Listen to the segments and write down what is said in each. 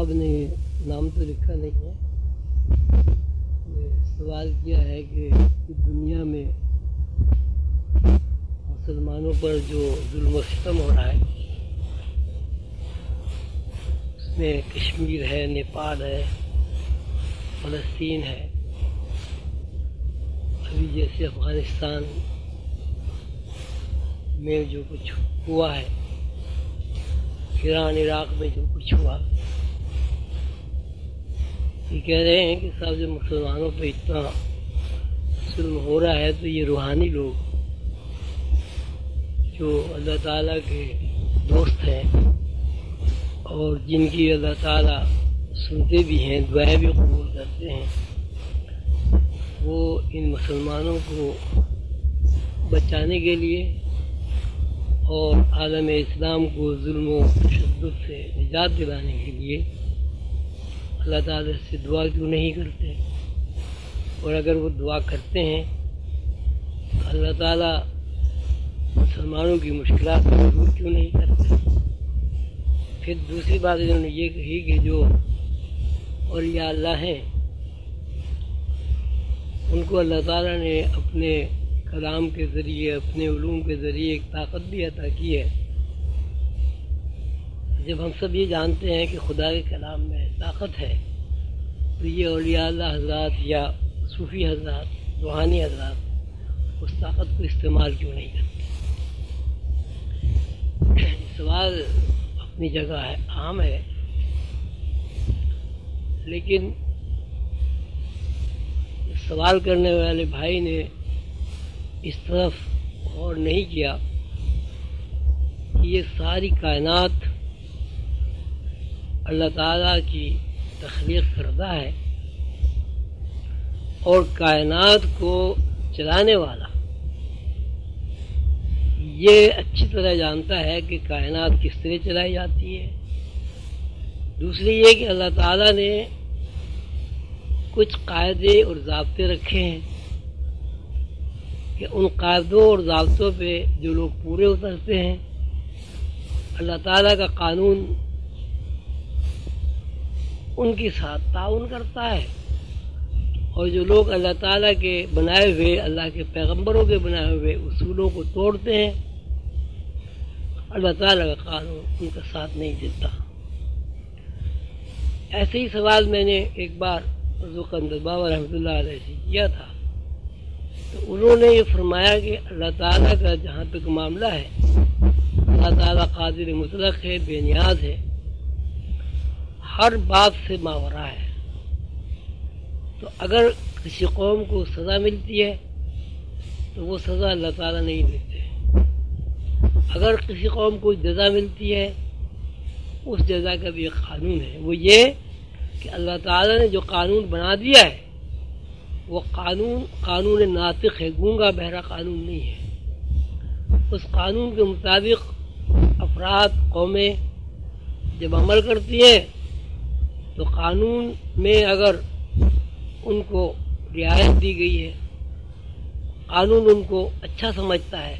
صاحب نے نام تو لکھا نہیں ہے۔ سوال کیا ہے کہ دنیا میں مسلمانوں پر جو ظلم و ستم ہو رہا ہے، اس میں کشمیر ہے، نیپال ہے، فلسطین ہے، ابھی جیسے افغانستان میں جو کچھ ہوا ہے، ایران، عراق میں جو کچھ ہوا یہ کہہ رہے ہیں کہ صاحب جب مسلمانوں پہ اتنا ظلم ہو رہا ہے تو یہ روحانی لوگ جو اللہ تعالیٰ کے دوست ہیں اور جن کی اللہ تعالیٰ سنتے بھی ہیں، دعائیں بھی قبول کرتے ہیں، وہ ان مسلمانوں کو بچانے کے لیے اور عالم اسلام کو ظلم و تشدد سے نجات دلانے کے لیے اللہ تعالیٰ سے دعا کیوں نہیں کرتے؟ اور اگر وہ دعا کرتے ہیں، اللہ تعالیٰ مسلمانوں کی مشکلات کو دور کیوں نہیں کرتے پھر دوسری بات انہوں نے یہ کہی کہ جو اولیاء اللہ ہیں، ان کو اللہ تعالیٰ نے اپنے کلام کے ذریعے، اپنے علوم کے ذریعے ایک طاقت بھی عطا کی ہے۔ جب ہم سب یہ جانتے ہیں کہ خدا کے کلام میں طاقت ہے، تو یہ اولیاء اللہ حضرات یا صوفی حضرات، روحانی حضرات، اس طاقت کو استعمال کیوں نہیں کرتے؟ سوال اپنی جگہ ہے، عام ہے، لیکن سوال کرنے والے بھائی نے اس طرف غور نہیں کیا کہ یہ ساری کائنات اللہ تعالیٰ کی تخلیق کردہ ہے اور کائنات کو چلانے والا یہ اچھی طرح جانتا ہے کہ کائنات کس طرح چلائی جاتی ہے۔ دوسری یہ کہ اللہ تعالیٰ نے کچھ قاعدے اور ضابطے رکھے ہیں کہ ان قاعدوں اور ضابطوں پہ جو لوگ پورے اترتے ہیں، اللہ تعالیٰ کا قانون ان کے ساتھ تعاون کرتا ہے۔ اور جو لوگ اللہ تعالیٰ کے بنائے ہوئے، اللہ کے پیغمبروں کے بنائے ہوئے اصولوں کو توڑتے ہیں، اللہ تعالیٰ کا قانون ان کا ساتھ نہیں دیتا۔ ایسے ہی سوال میں نے ایک بار بابا رحمۃ اللہ علیہ سے کیا تھا۔ تو انہوں نے یہ فرمایا کہ اللہ تعالیٰ کا جہاں تک معاملہ ہے، اللہ تعالیٰ قادر مطلق ہے، بے نیاز ہے۔ ہر بات سے ماورا ہے۔ تو اگر کسی قوم کو سزا ملتی ہے، تو وہ سزا اللہ تعالیٰ نہیں دیتے۔ اگر کسی قوم کو جزا ملتی ہے، اس جزا کا بھی ایک قانون ہے۔ وہ یہ کہ اللہ تعالیٰ نے جو قانون بنا دیا ہے، وہ قانون قانون ناطق ہے، گونگا بہرا قانون نہیں ہے۔ اس قانون کے مطابق افراد، قومیں جب عمل کرتی ہیں تو قانون میں اگر ان کو رعایت دی گئی ہے، قانون ان کو اچھا سمجھتا ہے،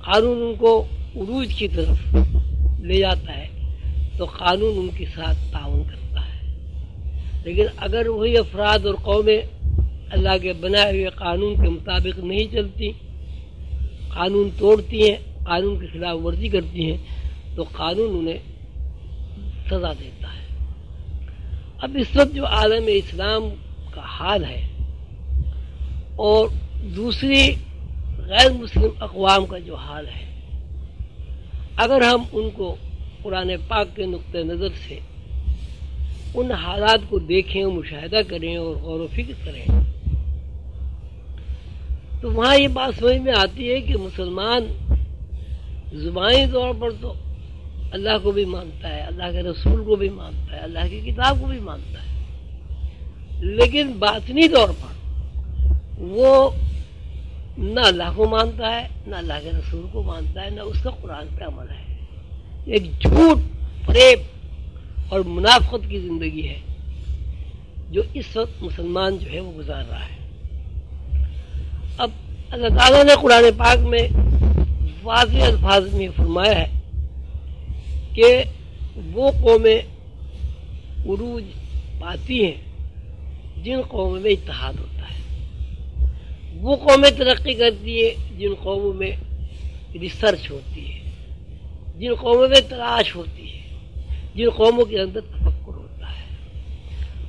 قانون ان کو عروج کی طرف لے جاتا ہے، تو قانون ان کے ساتھ تعاون کرتا ہے۔ لیکن اگر وہی افراد اور قومیں اللہ کے بنائے ہوئے قانون کے مطابق نہیں چلتی، قانون توڑتی ہیں، قانون کی خلاف ورزی کرتی ہیں، تو قانون انہیں سزا دیتا ہے۔ اب اس وقت جو عالم اسلام کا حال ہے اور دوسری غیر مسلم اقوام کا جو حال ہے، اگر ہم ان کو قرآن پاک کے نقطۂ نظر سے ان حالات کو دیکھیں، مشاہدہ کریں اور غور و فکر کریں، تو وہاں یہ بات سمجھ میں آتی ہے کہ مسلمان زبانی طور پر تو اللہ کو بھی مانتا ہے، اللہ کے رسول کو بھی مانتا ہے، اللہ کی کتاب کو بھی مانتا ہے۔ لیکن باطنی طور پر وہ نہ اللہ کو مانتا ہے، نہ اللہ کے رسول کو مانتا ہے، نہ اس کا قرآن پہ عمل ہے۔ ایک جھوٹ فریب اور منافقت کی زندگی ہے، جو اس وقت مسلمان جو ہے وہ گزار رہا ہے۔ اب اللہ تعالیٰ نے قرآن پاک میں واضح الفاظ میں فرمایا ہے کہ وہ قومیں عروج پاتی ہیں جن قوموں میں اتحاد ہوتا ہے۔ وہ قومیں ترقی کرتی ہے جن قوموں میں ریسرچ ہوتی ہے۔ جن قوموں میں تلاش ہوتی ہے۔ جن قوموں کے اندر تفکر ہوتا ہے۔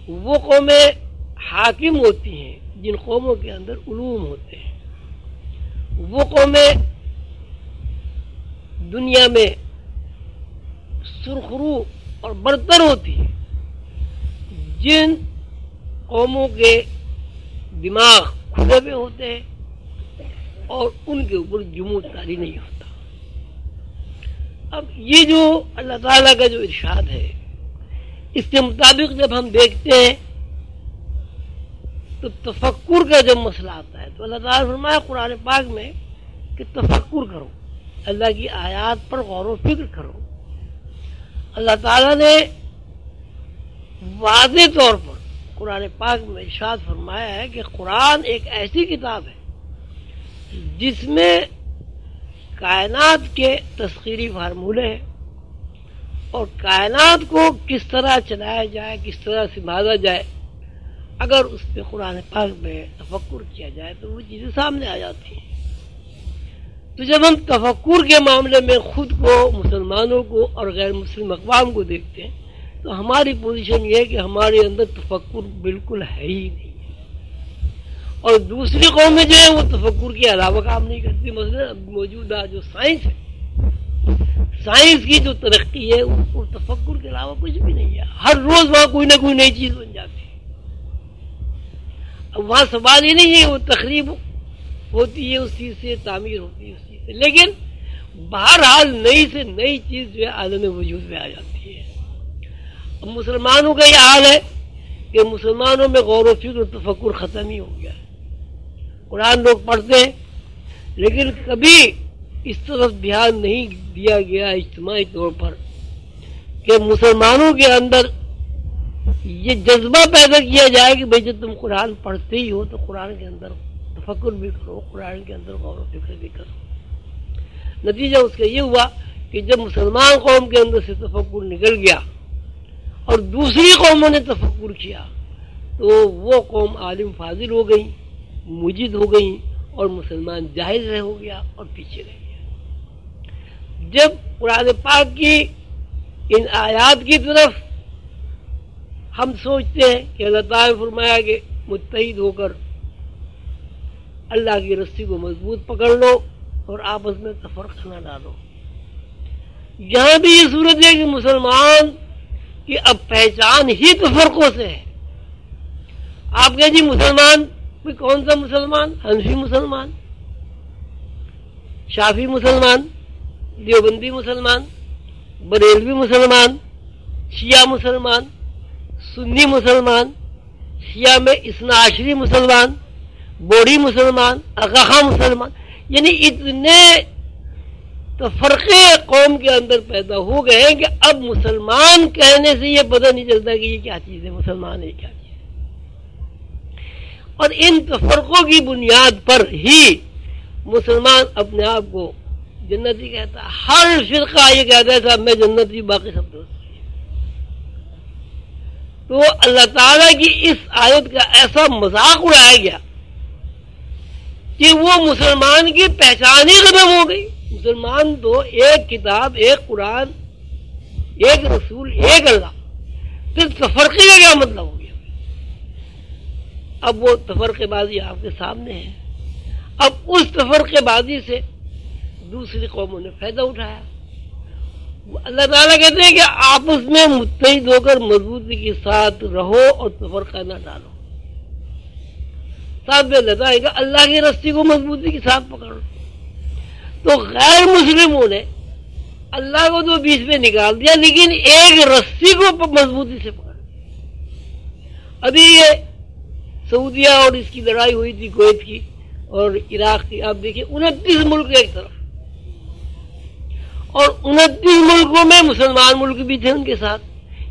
وہ قومیں حاکم ہوتی ہیں جن قوموں کے اندر علوم ہوتے ہیں۔ وہ قومیں دنیا میں سرخرو اور برتر ہوتی ہیں۔ جن قوموں کے دماغ کھلے ہوئے ہوتے ہیں اور ان کے اوپر جمود کاری نہیں ہوتا۔ اب یہ جو اللہ تعالیٰ کا جو ارشاد ہے، اس کے مطابق جب ہم دیکھتے ہیں، تو تفکر کا جب مسئلہ آتا ہے، تو اللہ تعالیٰ فرمایا قرآن پاک میں کہ تفکر کرو، اللہ کی آیات پر غور و فکر کرو۔ اللہ تعالیٰ نے واضح طور پر قرآن پاک میں ارشاد فرمایا ہے کہ قرآن ایک ایسی کتاب ہے جس میں کائنات کے تسخیری فارمولے ہیں اور کائنات کو کس طرح چلایا جائے، کس طرح سنبھالا جائے، اگر اس پہ قرآن پاک میں تفکر کیا جائے تو وہ چیزیں سامنے آ جاتی ہیں۔ تو جب ہم تفکر کے معاملے میں خود کو، مسلمانوں کو اور غیر مسلم اقوام کو دیکھتے ہیں، تو ہماری پوزیشن یہ ہے کہ ہمارے اندر تفکر بالکل ہے ہی نہیں۔ ہے اور دوسری قومیں جو ہے، وہ تفکر کے علاوہ کام نہیں کرتی۔ مثلا موجودہ جو سائنس ہے سائنس کی جو ترقی ہے وہ تفکر کے علاوہ کچھ بھی نہیں ہے۔ ہر روز وہاں کوئی نہ کوئی نئی چیز بن جاتی ہے۔ اب وہاں سوال ہی نہیں ہے، وہ تقریب ہوتی ہے اس چیز سے، تعمیر ہوتی ہے اس چیز سے۔ لیکن بہرحال نئی سے نئی چیز جو ہے عالم وجود میں آ جاتی ہے۔ اب مسلمانوں کا یہ حال ہے کہ مسلمانوں میں غور و فکر و تفکر ختم ہی ہو گیا۔ ہے قرآن لوگ پڑھتے ہیں، لیکن کبھی اس طرف دھیان نہیں دیا گیا اجتماعی طور پر کہ مسلمانوں کے اندر یہ جذبہ پیدا کیا جائے کہ بھائی جب تم قرآن پڑھتے ہی ہو تو قرآن کے اندر تفکر بھی کرو، قرآن کے اندر غور و فکر بھی کرو۔ نتیجہ اس کا یہ ہوا کہ جب مسلمان قوم کے اندر سے تفکر نکل گیا اور دوسری قوموں نے تفکر کیا، تو وہ قوم عالم فاضل ہو گئی مجد ہو گئی اور مسلمان جاہز رہ ہو گیا اور پیچھے رہ گیا۔ جب قرآن پاک کی ان آیات کی طرف ہم سوچتے ہیں کہ اللہ تعالیٰ فرمایا کہ متحد ہو کر اللہ کی رسی کو مضبوط پکڑ لو اور آپس میں تفرق نہ ڈالو۔ یہاں بھی یہ صورت ہے کہ مسلمان کی اب پہچان ہی تفرقوں سے ہے۔ آپ کہ جی مسلمان، کوئی کون سا مسلمان؟ حنفی مسلمان، شافی مسلمان، دیوبندی مسلمان، بریلوی مسلمان، شیعہ مسلمان، سنی مسلمان، شیعہ میں اسناشری مسلمان بوڑھی مسلمان اقاخا مسلمان یعنی اتنے فرقے قوم کے اندر پیدا ہو گئے ہیں کہ اب مسلمان کہنے سے یہ پتہ نہیں چلتا کہ یہ کیا چیز ہے، مسلمان ہے کیا چیز ہے۔ اور ان تفرقوں کی بنیاد پر ہی مسلمان اپنے آپ کو جنتی کہتا ہر فرقہ یہ کہتا ہے، صاحب، میں جنتی باقی سب دوست تو اللہ تعالیٰ کی اس آیت کا ایسا مذاق اڑایا گیا کہ وہ مسلمان کی پہچان ہی ختم ہو گئی۔ مسلمان تو ایک کتاب، ایک قرآن، ایک رسول، ایک اللہ۔ پھر تفرقی کا کیا مطلب ہو گیا؟ اب وہ تفرقے بازی آپ کے سامنے ہے اب اس تفرقے بازی سے دوسری قوموں نے فائدہ اٹھایا۔ اللہ تعالیٰ کہتے ہیں کہ آپس میں متحد ہو کر مضبوطی کے ساتھ رہو اور تفرقہ نہ ڈالو۔ ساتھ میں اللہ تعالیٰ کہ اللہ کی رسی کو مضبوطی کے ساتھ پکڑو۔ تو غیر مسلموں نے اللہ کو تو بیچ میں نکال دیا، لیکن ایک رسی کو مضبوطی سے پکڑ دیا ابھی یہ سعودیہ اور اس کی لڑائی ہوئی تھی کویت کی اور عراق کی، آپ دیکھیے انتیس ملک ایک طرف۔ اور انتیس ملکوں میں مسلمان ملک بھی تھے ان کے ساتھ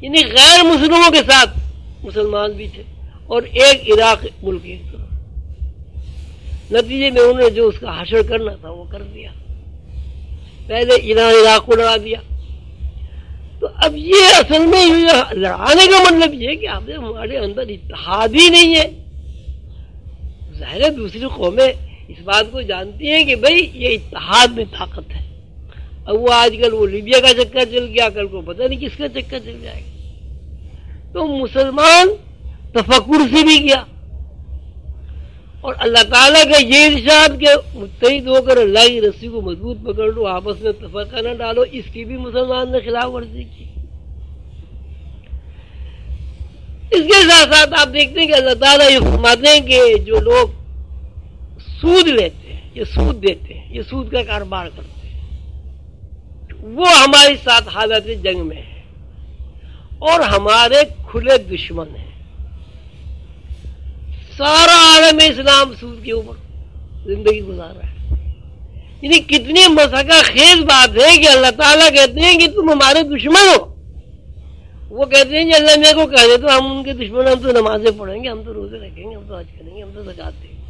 یعنی غیر مسلموں کے ساتھ مسلمان بھی تھے، اور ایک عراق ملک ایک طرف۔ نتیجے میں انہوں نے جو اس کا حشر کرنا تھا وہ کر دیا۔ پہلے ایران، عراق کو لڑا دیا۔ تو اب یہ اصل میں لڑانے کا مطلب یہ کہ آپ ہمارے اندر اتحاد ہی نہیں ہے۔ ظاہر ہے دوسری قومیں اس بات کو جانتی ہیں کہ بھائی یہ اتحاد میں طاقت ہے۔ اب وہ آج کل وہ لیبیا کا چکر چل گیا، کل کو پتہ نہیں کس کا چکر چل جائے گا۔ تو مسلمان تفکر سے بھی گیا۔ اور اللہ تعالیٰ کا یہ ارشاد کہ متحد ہو کر اللہ کی رسی کو مضبوط پکڑ لو، آپس میں تفرقہ نہ ڈالو، اس کی بھی مسلمان نے خلاف ورزی کی۔ اس کے ساتھ ساتھ آپ دیکھتے ہیں کہ اللہ تعالیٰ یہ فرماتے ہیں کہ جو لوگ سود لیتے ہیں، یہ سود دیتے ہیں، یہ سود کا کاروبار کرتے ہیں۔ وہ ہمارے ساتھ حالت جنگ میں ہے اور ہمارے کھلے دشمن ہیں۔ سارا عالم اسلام سود کے اوپر زندگی گزار رہا ہے۔ یعنی کتنی مسکا خیز بات ہے کہ اللہ تعالیٰ کہتے ہیں کہ تم ہمارے دشمن ہو۔ وہ کہتے ہیں کہ اللہ میرے کو کہہ دے تو ہم ان کے دشمن ہم تو نمازیں پڑھیں گے، ہم تو روزے رکھیں گے، ہم تو حج کریں گے، ہم تو سکاتے ہیں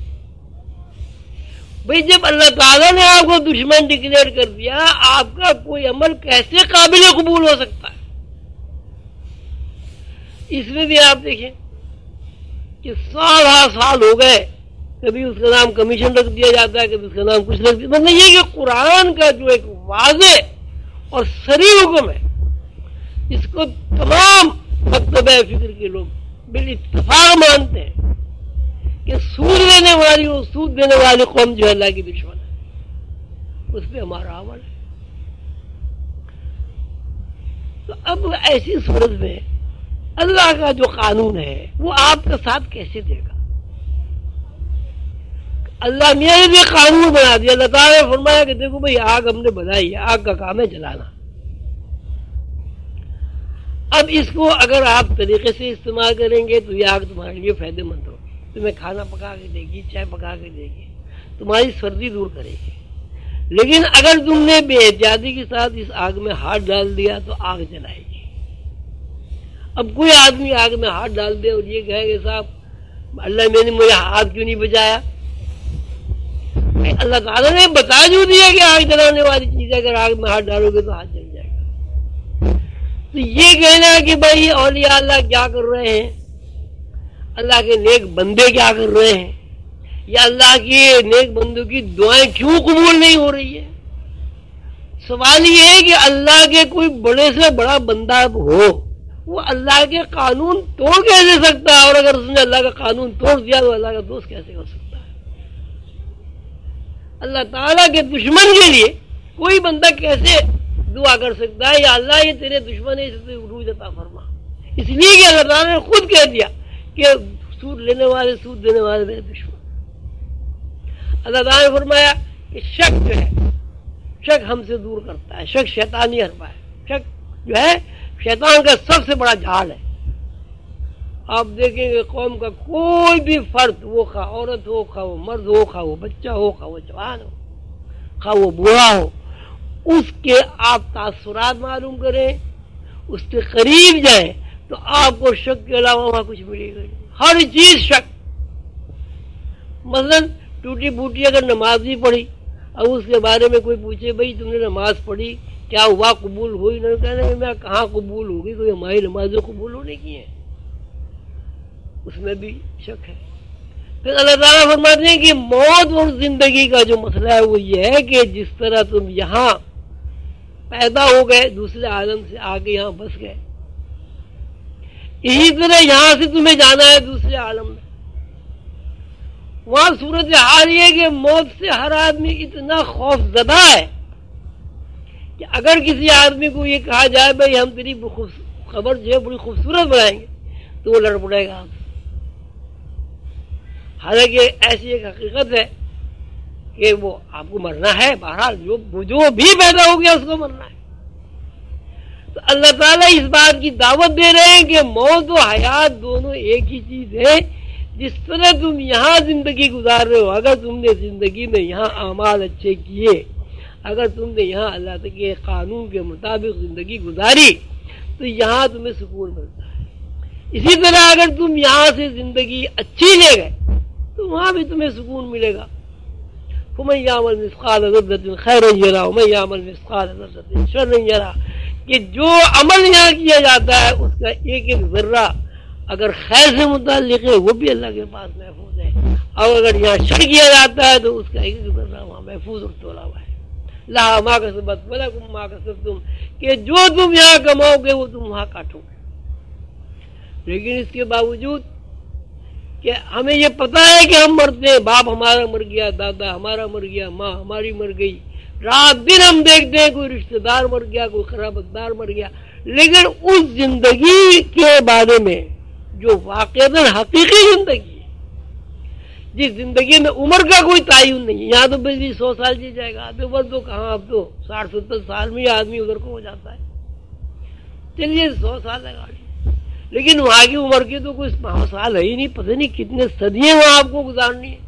بھائی جب اللہ تعالیٰ نے آپ کو دشمن ڈکلیئر کر دیا، آپ کا کوئی عمل کیسے قابل قبول ہو سکتا ہے؟ اس میں بھی آپ دیکھیں۔ کہ سال ہاں سال ہو گئے، کبھی اس کا نام کمیشن رکھ دیا جاتا ہے، کبھی اس کا نام کچھ رکھ دیا مطلب یہ کہ قرآن کا جو ایک واضح اور سری حکم ہے، اس کو تمام مکتب فکر کے لوگ بال اتفاق مانتے ہیں کہ سود دینے والی وہ سود دینے والی قوم جو ہے اللہ کی دشمن ہے۔ اس پہ ہمارا عمل ہے۔ تو اب ایسی صورت میں اللہ کا جو قانون ہے، وہ آپ کا ساتھ کیسے دے گا؟ اللہ میاں نے بھی قانون بنا دیا، اللہ تعالیٰ نے فرمایا کہ دیکھو بھائی، آگ ہم نے بنائی ہے، آگ کا کام ہے جلانا۔ اب اس کو اگر آپ طریقے سے استعمال کریں گے تو یہ آگ تمہارے لیے فائدے مند ہوگی۔ تمہیں کھانا پکا کے دے گی، چائے پکا کے دے گی، تمہاری سردی دور کرے گی۔ لیکن اگر تم نے بے احتیاطی کے ساتھ اس آگ میں ہاتھ ڈال دیا تو آگ جلائے گی۔ اب کوئی آدمی آگ میں ہاتھ ڈال دے اور یہ کہے کہ صاحب، اللہ میں نے مجھے ہاتھ کیوں نہیں بچایا؟ اللہ تعالیٰ نے بتا جو دیا کہ آگ جلانے والی چیز اگر آگ میں ہاتھ ڈالو گے تو ہاتھ جل جائے گا۔ تو یہ کہنا کہ بھائی، اولیاء اللہ کیا کر رہے ہیں؟ اللہ کے نیک بندے کیا کر رہے ہیں؟ یا اللہ کی نیک بندوں کی دعائیں کیوں قبول نہیں ہو رہی ہے سوال یہ ہے کہ اللہ کے کوئی بڑے سے بڑا بندہ ہو۔ وہ اللہ کے قانون توڑ کیسے سکتا ہے اور اگر اس نے اللہ کا قانون توڑ دیا تو اللہ کا دوست کیسے ہو سکتا ہے؟ اللہ تعالیٰ کے دشمن کے لیے کوئی بندہ کیسے دعا کر سکتا ہے؟ یا اللہ یہ تیرے دشمن ہے اسے روز عطا فرما۔ اس لیے کہ اللہ تعالیٰ نے خود کہہ دیا کہ سود لینے والے، سود دینے والے میرے دشمن۔ اللہ تعالیٰ نے فرمایا کہ شک جو ہے، شک ہم سے دور کرتا ہے، شک شیطانی حربہ ہے۔ شک جو ہے شیطان کا سب سے بڑا جھاڑ ہے۔ آپ دیکھیں گے قوم کا کوئی بھی فرد وہ خواہ عورت ہو خواہ وہ مرد ہو خواہ وہ بچہ ہو خواہ وہ جوان ہو خواہ وہ بوڑھا ہو، اس کے آپ تاثرات معلوم کریں، اس کے قریب جائیں تو آپ کو شک کے علاوہ وہاں کچھ ملے گا ہر چیز شک۔ مثلا ٹوٹی بوٹی اگر نماز بھی پڑھی، اب اس کے بارے میں کوئی پوچھے، بھائی تم نے نماز پڑھی؟ کیا ہوا قبول ہوئی نہ کہنے میں کہاں قبول ہوگی؟ کوئی ہماری نمازیں قبول ہونے کی ہیں؟ اس میں بھی شک ہے۔ پھر اللہ تعالیٰ فرماتے ہیں کہ موت اور زندگی کا جو مسئلہ ہے، وہ یہ ہے کہ جس طرح تم یہاں پیدا ہو گئے، دوسرے عالم سے آگے یہاں بس گئے۔ اسی طرح یہاں سے تمہیں جانا ہے دوسرے عالم میں۔ وہاں صورت حال یہ کہ موت سے ہر آدمی اتنا خوف زدہ ہے کہ اگر کسی آدمی کو یہ کہا جائے بھائی ہم تیری خبر جو ہے بڑی خوبصورت بنائیں گے، تو وہ لڑ پڑے گا۔ حالانکہ ایسی ایک حقیقت ہے کہ وہ آپ کو مرنا ہے، بہرحال جو جو بھی پیدا ہو گیا اس کو مرنا ہے۔ تو اللہ تعالیٰ اس بات کی دعوت دے رہے ہیں کہ موت و حیات دونوں ایک ہی چیز ہے۔ جس طرح تم یہاں زندگی گزار رہے ہو، اگر تم نے زندگی میں یہاں اعمال اچھے کیے اگر تم نے یہاں اللہ کے قانون کے مطابق زندگی گزاری، تو یہاں تمہیں سکون ملتا ہے۔ اسی طرح اگر تم یہاں سے زندگی اچھی لے گئے، تو وہاں بھی تمہیں سکون ملے گا۔ خیر شر نہیں جرا کہ جو عمل یہاں کیا جاتا ہے، اس کا ایک ایک ذرہ اگر خیر سے متعلق ہے، وہ بھی اللہ کے پاس محفوظ ہے۔ اور اگر یہاں شر کیا جاتا ہے، تو اس کا ایک ایک ذرہ وہاں محفوظ اور تولا ہوا ہے۔ لا ماں کا سبت بلا ماں کا سب تم کہ جو تم یہاں کماؤ گے وہ تم وہاں کاٹو گے۔ لیکن اس کے باوجود کہ ہمیں یہ پتا ہے کہ ہم مرتے ہیں، باپ ہمارا مر گیا، دادا ہمارا مر گیا، ماں ہماری مر گئی۔ رات دن ہم دیکھتے ہیں، کوئی رشتہ دار مر گیا، کوئی خرابت دار مر گیا۔ لیکن اس زندگی کے بارے میں جو واقع حقیقی زندگی جس زندگی میں عمر کا کوئی تعین نہیں یہاں تو بجلی سو سال جی جائے گا عمر تو کہاں اب تو ساٹھ ستر سال میں آدمی ادھر کو ہو جاتا ہے۔ چلیے، سو سال ہے گاڑی لیکن وہاں کی عمر کی تو کوئی سال ہے ہی نہیں، پتہ نہیں کتنے صدیے وہاں آپ کو گزارنی ہے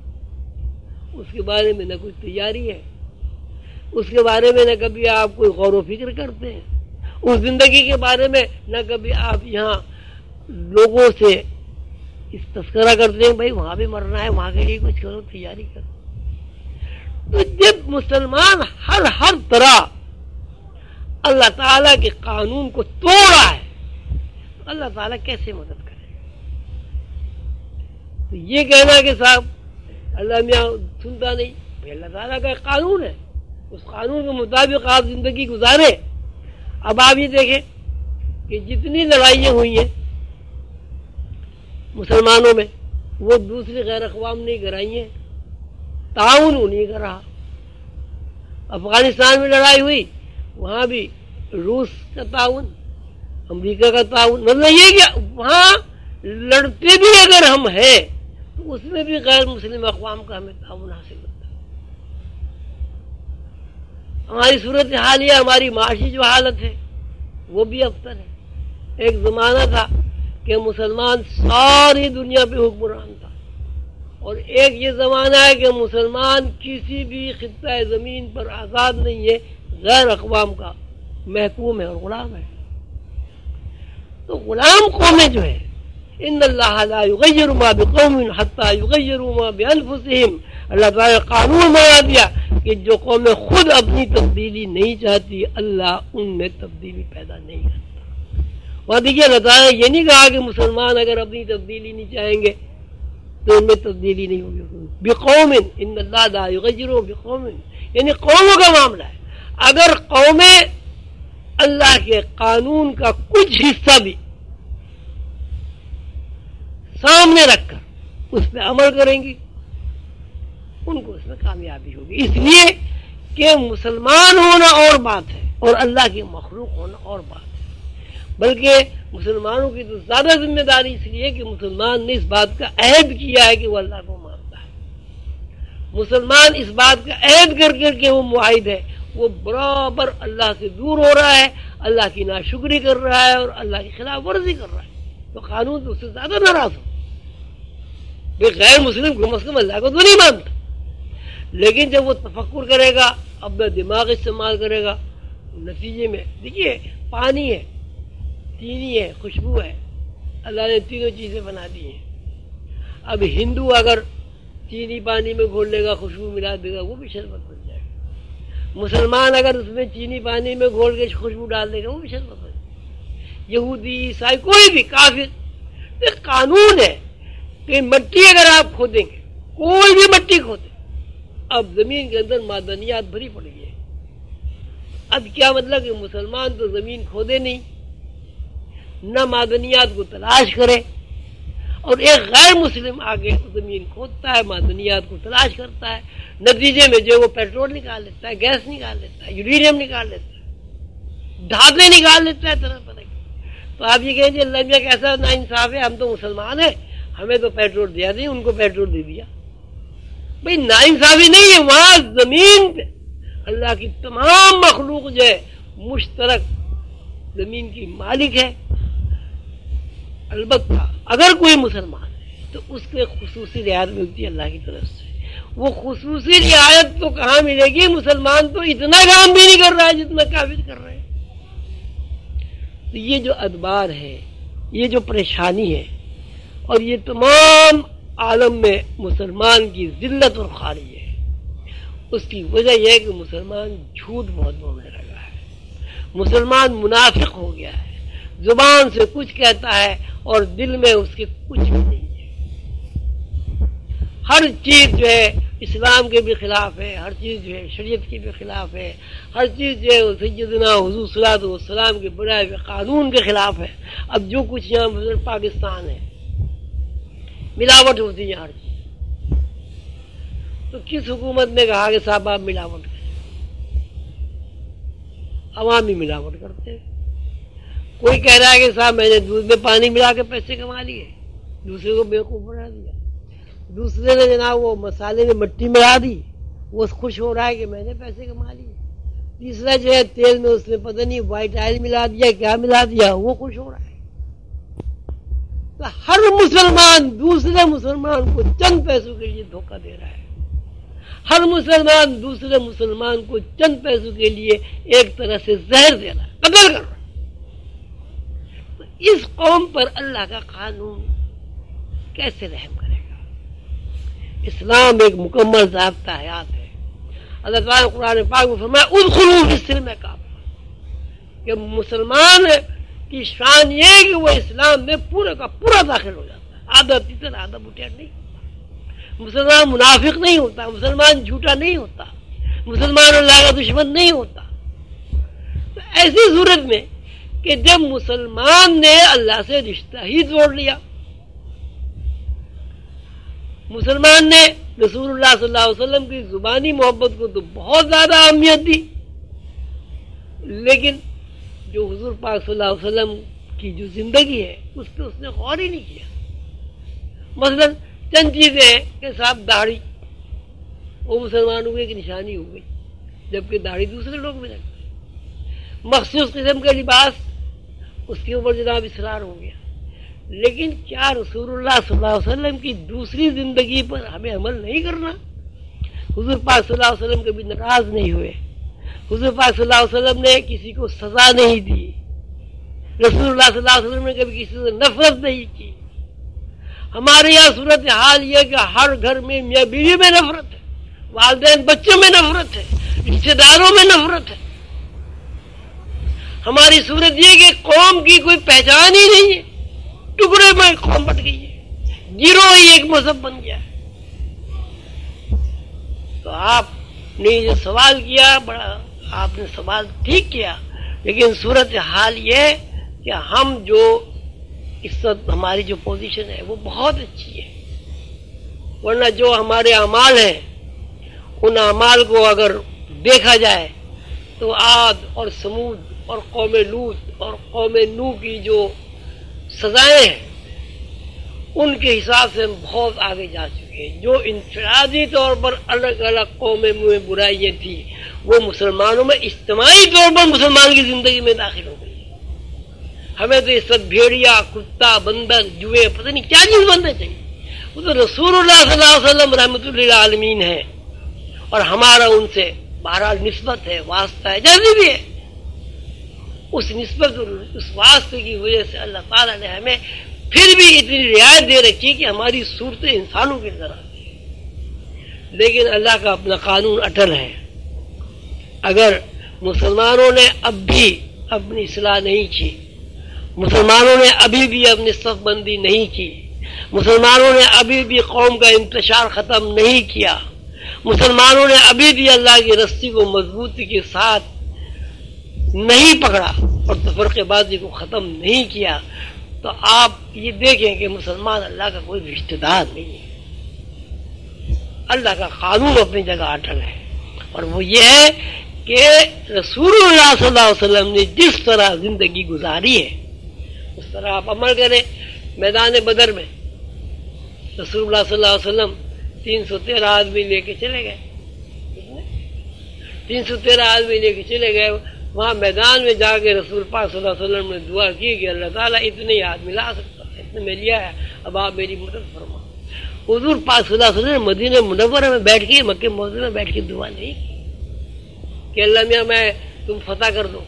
اس کے بارے میں نہ کوئی تیاری ہے۔ اس کے بارے میں نہ کبھی آپ کوئی غور و فکر کرتے ہیں۔ اس زندگی کے بارے میں نہ کبھی آپ یہاں لوگوں سے اس تذکرہ کرتے ہیں، بھائی وہاں بھی مرنا ہے، وہاں کے لیے کچھ کرو، تیاری کرو۔ تو جب مسلمان ہر ہر طرح اللہ تعالی کے قانون کو توڑا ہے تو اللہ تعالیٰ کیسے مدد کرے؟ تو یہ کہنا کہ صاحب، اللہ میاں سنتا نہیں، بھائی اللہ تعالیٰ کا ایک قانون ہے۔ اس قانون کے مطابق آپ زندگی گزارے اب آپ یہ دیکھیں کہ جتنی لڑائیاں ہوئی ہیں مسلمانوں میں وہ دوسری غیر اقوام نے کرائی ہیں، تعاون نہیں کر رہا افغانستان میں لڑائی ہوئی، وہاں بھی روس کا تعاون، امریکہ کا تعاون مطلب یہ کہ وہاں لڑتے بھی اگر ہم ہیں، تو اس میں بھی غیر مسلم اقوام کا ہمیں تعاون حاصل ہوتا ہے۔ ہماری صورت حال یہ ہماری معاشی جو حالت ہے، وہ بھی افطر ہے۔ ایک زمانہ تھا کہ مسلمان ساری دنیا پہ حکمران تھا۔ اور ایک یہ زمانہ ہے کہ مسلمان کسی بھی خطہ زمین پر آزاد نہیں ہے، غیر اقوام کا محکوم ہے اور غلام ہے۔ تو غلام قومیں جو ہے، ان اللہ لا یغیر ما بقوم حتی یغیروا ما بانفسهم اللہ تعالی قانون بنا دیا کہ جو قومیں خود اپنی تبدیلی نہیں چاہتی، اللہ ان میں تبدیلی پیدا نہیں کرتا۔ وہاں دیکھیے، اللہ تعالیٰ یہ نہیں کہا کہ مسلمان اگر اپنی تبدیلی نہیں چاہیں گے تو ان میں تبدیلی نہیں ہوگی۔ بقوم، ان اللہ لا یغیر بقوم۔ یعنی قوموں کا معاملہ ہے۔ اگر قومیں اللہ کے قانون کا کچھ حصہ بھی سامنے رکھ کر اس پہ عمل کریں گی، ان کو اس میں کامیابی ہوگی۔ اس لیے کہ مسلمان ہونا اور بات ہے اور اللہ کی مخلوق ہونا اور بات ہے۔ بلکہ مسلمانوں کی تو زیادہ ذمہ داری اس لیے کہ مسلمان نے اس بات کا عہد کیا ہے کہ وہ اللہ کو مانتا ہے۔ مسلمان اس بات کا عہد کر کر کے وہ معاہد ہے۔ وہ برابر اللہ سے دور ہو رہا ہے، اللہ کی ناشکری کر رہا ہے اور اللہ کی خلاف ورزی کر رہا ہے۔ تو قانون تو اس سے زیادہ ناراض ہو۔ غیر مسلم کو مسلم اللہ کو تو نہیں مانتا۔ لیکن جب وہ تفکر کرے گا، اب دماغ استعمال کرے گا۔ نتیجے میں، دیکھیے، پانی ہے۔ چینی ہے، خوشبو ہے۔ اللہ نے تینوں چیزیں بنا دی ہیں۔ اب ہندو اگر چینی پانی میں گھول لے گا، خوشبو ملا دے گا، وہ بھی شربت بن جائے گا۔ مسلمان اگر اس میں چینی پانی میں گھول کے خوشبو ڈال دے گا، وہ بھی شربت بن جائے گا۔ یہودی، عیسائی، کوئی بھی کافر قانون ہے کہ مٹی اگر آپ کھودیں گے، کوئی بھی مٹی کھودے، اب زمین کے اندر معدنیات بھری پڑ گئی ہے اب کیا مطلب کہ مسلمان تو زمین کھودے نہیں۔ نہ معدنیات کو تلاش کرے اور ایک غیر مسلم آگے زمین کھودتا ہے، معدنیات کو تلاش کرتا ہے، نتیجے میں جو وہ پیٹرول نکال لیتا ہے، گیس نکال لیتا ہے، یورینیم نکال لیتا ہے دھاتے نکال لیتا ہے طرح طرح تو آپ یہ کہیں گے اللہ میاں کیسا نا انصاف ہے، ہم تو مسلمان ہیں، ہمیں تو پیٹرول دیا نہیں، ان کو پیٹرول دے دیا۔ بھائی نا انصافی نہیں ہے، وہاں زمین پہ اللہ کی تمام مخلوق جو ہے، مشترک زمین کی مالک ہے۔ البتہ اگر کوئی مسلمان ہے، تو اس کے خصوصی رعایت ملتی ہے اللہ کی طرف سے۔ وہ خصوصی رعایت تو کہاں ملے گی؟ مسلمان تو اتنا کام بھی نہیں کر رہا ہے جتنا کافر کر رہے ہیں۔ تو یہ جو ادبار ہے، یہ جو پریشانی ہے، اور یہ تمام عالم میں مسلمان کی ذلت اور خالی ہے۔ اس کی وجہ یہ ہے کہ مسلمان جھوٹ بہت بولنے لگا ہے۔ مسلمان منافق ہو گیا ہے۔ زبان سے کچھ کہتا ہے اور دل میں اس کے کچھ بھی نہیں ہے۔ ہر چیز جو ہے اسلام کے بھی خلاف ہے، ہر چیز جو ہے شریعت کے بھی خلاف ہے، ہر چیز جو ہے سیدنا حضور صلاحت والسلام کے بنائے قانون کے خلاف ہے۔ اب جو کچھ یہاں پاکستان ہے، ملاوٹ ہوتی ہے ہر چیز۔ تو کس حکومت نے کہا کہ صاحب آپ ملاوٹ کریں؟ عوام ملاوٹ کرتے ہیں۔ کوئی کہہ رہا ہے کہ صاحب میں نے دودھ میں پانی ملا کے پیسے کما لیے۔ دوسرے کو بیوقوف بنا دیا۔ دوسرے نے جناب وہ مسالے میں مٹی ملا دی۔ وہ خوش ہو رہا ہے کہ میں نے پیسے کما لیے۔ تیسرا جو ہے تیل میں اس نے پتہ نہیں وائٹ آئل ملا دیا، کیا ملا دیا، وہ خوش ہو رہا ہے۔ تو ہر مسلمان، دوسرے مسلمان کو چند پیسوں کے لیے دھوکہ دے رہا ہے۔ ہر مسلمان، دوسرے مسلمان کو چند پیسوں کے لیے ایک طرح سے زہر دے رہا ہے۔ قدر کر رہا ہے۔ اس قوم پر اللہ کا قانون کیسے رحم کرے گا؟ اسلام ایک مکمل ضابطہ حیات ہے۔ اللہ تعالیٰ قرآن پاک میں فرمایا ادخلو فی میں کام کہ مسلمان کی شان یہ ہے کہ وہ اسلام میں پورے کا پورا داخل ہو جاتا ہے۔ آدھا تیتر آدھا بٹیر نہیں ہوتا۔ مسلمان منافق نہیں ہوتا، مسلمان جھوٹا نہیں ہوتا۔ مسلمان اللہ کا دشمن نہیں ہوتا۔ تو ایسی صورت میں کہ جب مسلمان نے اللہ سے رشتہ ہی توڑ لیا۔ مسلمان نے رسول اللہ صلی اللہ علیہ وسلم کی زبانی محبت کو تو بہت زیادہ اہمیت دی۔ لیکن جو حضور پاک صلی اللہ علیہ وسلم کی جو زندگی ہے، اس پہ اس نے غور ہی نہیں کیا۔ مثلا چند چیزیں ہیں کہ صاحب داڑھی، وہ مسلمانوں کی ایک نشانی ہو گئی، جبکہ داڑھی دوسرے لوگ بھی رکھتے مخصوص قسم کا لباس اس کے اوپر جناب اصرار ہو گیا۔ لیکن کیا رسول اللہ صلی اللہ علیہ وسلم کی دوسری زندگی پر ہمیں عمل نہیں کرنا؟ حضور پاک صلی اللہ علیہ وسلم کبھی ناراض نہیں ہوئے۔ حضور پاک صلی اللہ علیہ وسلم نے کسی کو سزا نہیں دی۔ رسول اللہ صلی اللہ علیہ وسلم نے کبھی کسی سے نفرت نہیں کی۔ ہمارے یہاں صورت حال یہ کہ ہر گھر میں میاں بیوی میں نفرت ہے، والدین بچوں میں نفرت ہے رشتے داروں میں نفرت ہے۔ ہماری صورت یہ کہ قوم کی کوئی پہچان ہی نہیں ہے۔ ٹکڑے میں قوم بٹ گئی ہے۔ گروہ ہی ایک مذہب بن گیا۔ ہے تو آپ نے جو سوال کیا، بڑا آپ نے سوال ٹھیک کیا، لیکن صورت حال یہ کہ ہم جو اس وقت ہماری جو پوزیشن ہے، وہ بہت اچھی ہے۔ ورنہ جو ہمارے اعمال ہیں، ان اعمال کو اگر دیکھا جائے تو آد اور سمود اور قوم لوت اور قوم نو کی جو سزائیں ہیں، ان کے حساب سے ہم بہت آگے جا چکے ہیں۔ جو انفرادی طور پر الگ الگ قوم میں برائیاں تھی وہ مسلمانوں میں اجتماعی طور پر مسلمان کی زندگی میں داخل ہو گئی۔ ہمیں تو اس وقت بھیڑیا، کتا بندر جوئے، پتہ نہیں کیا چیز بننا چاہیے۔ وہ تو رسول اللہ صلی اللہ علیہ وسلم رحمۃ اللہ عالمین ہے اور ہمارا ان سے بہرحال نسبت ہے، واسطہ ہے جیسے بھی ہے اس نسبت اس واسطے کی وجہ سے اللہ تعالیٰ نے ہمیں پھر بھی اتنی رعایت دے رکھی کہ ہماری صورتیں انسانوں کی طرح لیکن اللہ کا اپنا قانون اٹل ہے۔ اگر مسلمانوں نے اب بھی اپنی اصلاح نہیں کی، مسلمانوں نے ابھی بھی اپنی صف بندی نہیں کی، مسلمانوں نے ابھی بھی قوم کا انتشار ختم نہیں کیا، مسلمانوں نے ابھی بھی اللہ کی رسی کو مضبوطی کے ساتھ نہیں پکڑا اور تفرقے بازی کو ختم نہیں کیا، تو آپ یہ دیکھیں کہ مسلمان اللہ کا کوئی رشتہ دار نہیں ہے۔ اللہ کا قانون اپنی جگہ اٹل ہے۔ اور وہ یہ ہے کہ رسول اللہ صلی اللہ علیہ وسلم نے جس طرح زندگی گزاری ہے، اس طرح آپ عمل کریں۔ میدان بدر میں رسول اللہ صلی اللہ علیہ وسلم تین سو تیرہ آدمی لے کے چلے گئے۔ تین سو تیرہ آدمی لے کے چلے گئے۔ وہاں میدان میں جا کے رسول پاک صلی اللہ علیہ وسلم نے دعا کی کہ اللہ تعالیٰ اتنے یاد ملا سکتا ہے، اتنے میں لیا ہے۔ اب آپ میری مدد فرما۔ حضور پاک صلی اللہ علیہ وسلم مدینہ منورہ میں بیٹھ کے، مکہ موضوع میں بیٹھ کے دعا نہیں کی۔ کہ اللہ میاں، میں تم فتح کر دو۔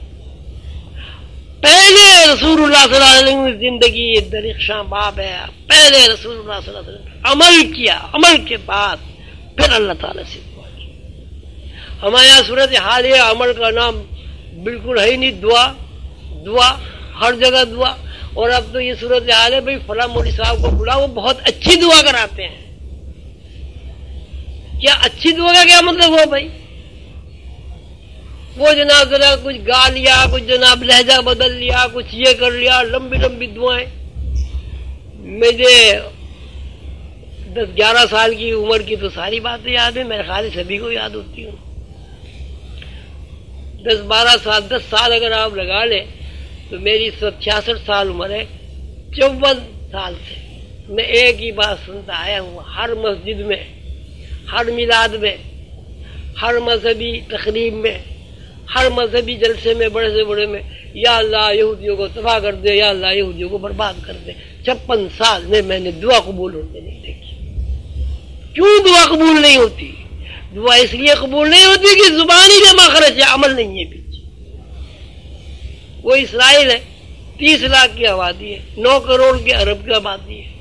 پہلے رسول اللہ صلی اللہ علیہ وسلم کی زندگی درخشاں باب ہے۔ پہلے رسول اللہ صلی اللہ علیہ وسلم عمل کیا۔ عمل کے بعد پھر اللہ تعالیٰ سے دعا کی۔ ہمارے یہاں صورت حال ہے، عمل کا نام بالکل ہے ہی نہیں، دعا دعا، ہر جگہ دعا۔ اور اب تو یہ صورت حال ہے، بھائی فلاں مودی صاحب کو بلا وہ بہت اچھی دعا کراتے ہیں۔ کیا اچھی دعا کا کیا مطلب ہوا بھائی؟ وہ جناب ذرا کچھ گا لیا، کچھ جناب لہجہ بدل لیا، کچھ یہ کر لیا، لمبی لمبی دعائیں۔ مجھے دس گیارہ سال کی عمر کی تو ساری باتیں یاد ہیں، میرے خیال سبھی کو یاد ہوتی ہوں۔ دس بارہ سال، دس سال اگر آپ لگا لیں، تو میری سو چھیاسٹھ سال عمر ہے، چون سال سے۔ میں ایک ہی بات سنتا آیا ہوں، ہر مسجد میں، ہر میلاد میں، ہر مذہبی تقریب میں، ہر مذہبی جلسے میں، بڑے سے بڑے میں، یا اللہ یہودیوں کو تباہ کر دے، یا اللہ یہودیوں کو برباد کر دے۔ چھپن سال میں میں نے دعا قبول ہوتے نہیں دیکھی۔ کیوں دعا قبول نہیں ہوتی؟ دعا اس لیے قبول نہیں ہوتی کہ زبانی جمع خرچ ہے عمل نہیں ہے پیچھے وہ اسرائیل ہے، تیس لاکھ کی آبادی ہے، نو کروڑ کے ارب کی آبادی ہے۔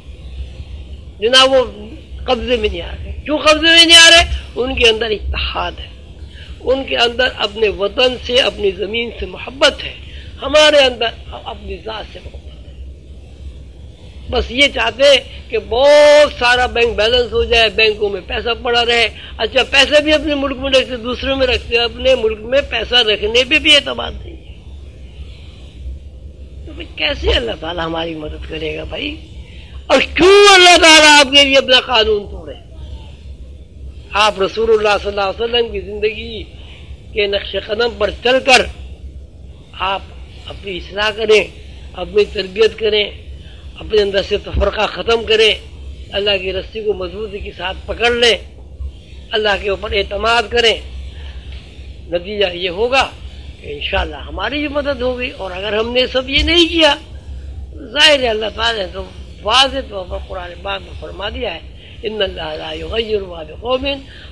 جناب، وہ قبضے میں نہیں آ رہے۔ کیوں قبضے میں نہیں آ رہے، ان کے اندر اتحاد ہے۔ ان کے اندر اپنے وطن سے، اپنی زمین سے محبت ہے۔ ہمارے اندر اپنی ذات سے محبت ہے بس یہ چاہتے کہ بہت سارا بینک بیلنس ہو جائے، بینکوں میں پیسہ پڑا رہے۔ اچھا پیسے بھی اپنے ملک میں رکھتے، دوسرے میں رکھتے، اپنے ملک میں پیسہ رکھنے پہ بھی اعتبار نہیں ہے۔ تو کیسے اللہ تعالیٰ ہماری مدد کرے گا بھائی؟ اور کیوں اللہ تعالیٰ آپ کے لیے اپنا قانون توڑے؟ آپ رسول اللہ صلی اللہ علیہ وسلم کی زندگی کے نقش قدم پر چل کر آپ اپنی اصلاح کریں، اپنی تربیت کریں اپنے اندر سے تفرقہ ختم کریں اللہ کی رسی کو مضبوطی کے ساتھ پکڑ لیں اللہ کے اوپر اعتماد کریں نتیجہ یہ ہوگا کہ انشاءاللہ ہماری بھی مدد ہوگی اور اگر ہم نے سب یہ نہیں کیا، ظاہر ہے اللہ تعالیٰ نے تو واضح طور پر قرآن پاک میں فرما دیا ہے، ان اللہ لا یغیر ما بقوم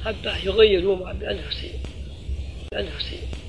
حتی یغیروا ما بانفسهم انفسهم